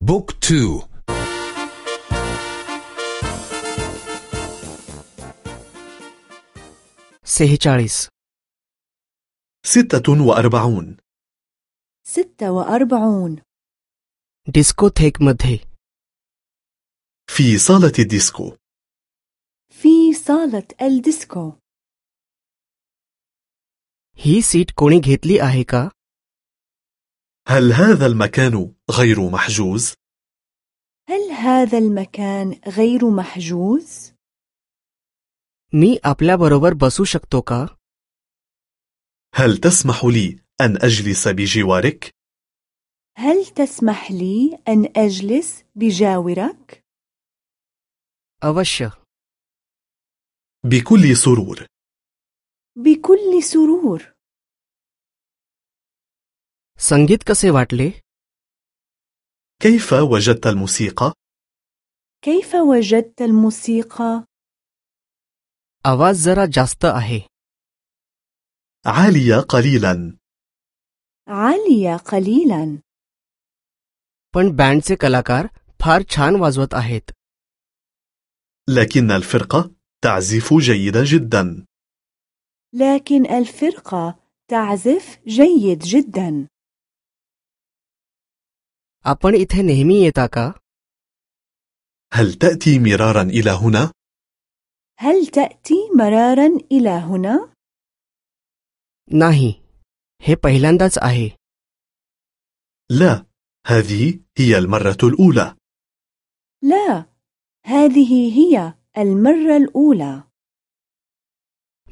بوك تو सेहेचाळीस ستة وأربعون ستة وأربعون डिस्कोथेकमध्ये في صالة الديسكو في صالة الديسكو ही सीट कोणी घेतली आहे का هل هذا المكان غير محجوز؟ هل هذا المكان غير محجوز؟ मी आपल्याबरोबर बसू शकतो का هل تسمح لي أن أجلس بجوارك؟ هل تسمح لي أن أجلس بجاورك؟ अवश्य بكل سرور بكل سرور संगीत कसे वाटले كيف وجدت الموسيقى؟ كيف وجدت الموسيقى؟ आवाज जरा जास्त आहे عالية قليلا عالية قليلا पण बँडचे कलाकार फार छान वाजवत आहेत لكن الفرقة تعزف جيدا جدا لكن الفرقة تعزف جيد جدا आपण इथे नेहमी येता का هل تأتي مرارا إلى هنا؟ هل تأتي مرارا إلى هنا؟ नाही हे पहिल्यांदाच आहे لا هذه هي المرة الأولى لا هذه هي المرة الأولى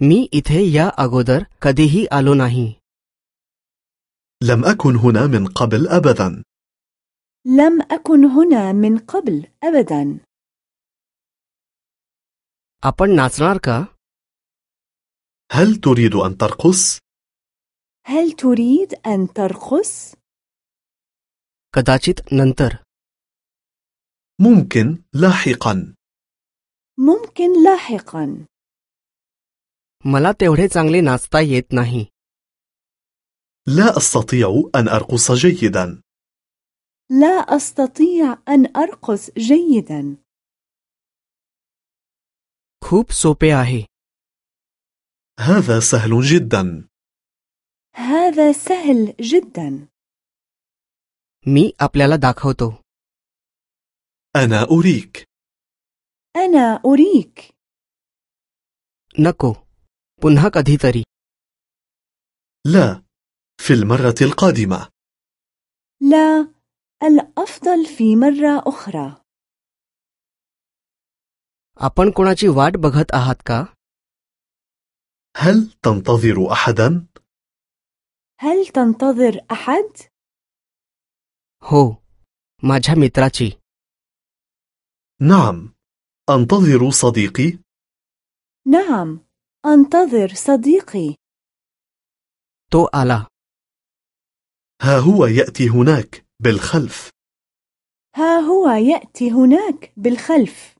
मी इथे या अगोदर कधीही आलो नाही لم أكن هنا من قبل أبدا لم أكن هنا من قبل أبدا आपण नाचणार का هل تريد أن ترقص؟ هل تريد أن ترقص؟ कदाचित नंतर ممكن لاحقا ممكن لاحقا मला तेवढे चांगले नाचता येत नाही لا أستطيع أن أرقص جيدا لا أستطيع أن أرقص جيدا खूप सोपे आहे هذا سهل جدا هذا سهل جدا मी आपल्याला दाखवतो أنا أريك أنا أريك नको पुन्हा कधीतरी لا في المرة القادمة لا الأفضل في مرة أخرى आपण कोणाची वाट बघत आहात का هل تنتظر أحدا؟ هل تنتظر أحد؟ हो माझ्या मित्राची نعم أنتظر صديقي نعم أنتظر صديقي तो आला ها هو يأتي هناك بالخلف. ها هو يأتي هناك بالخلف.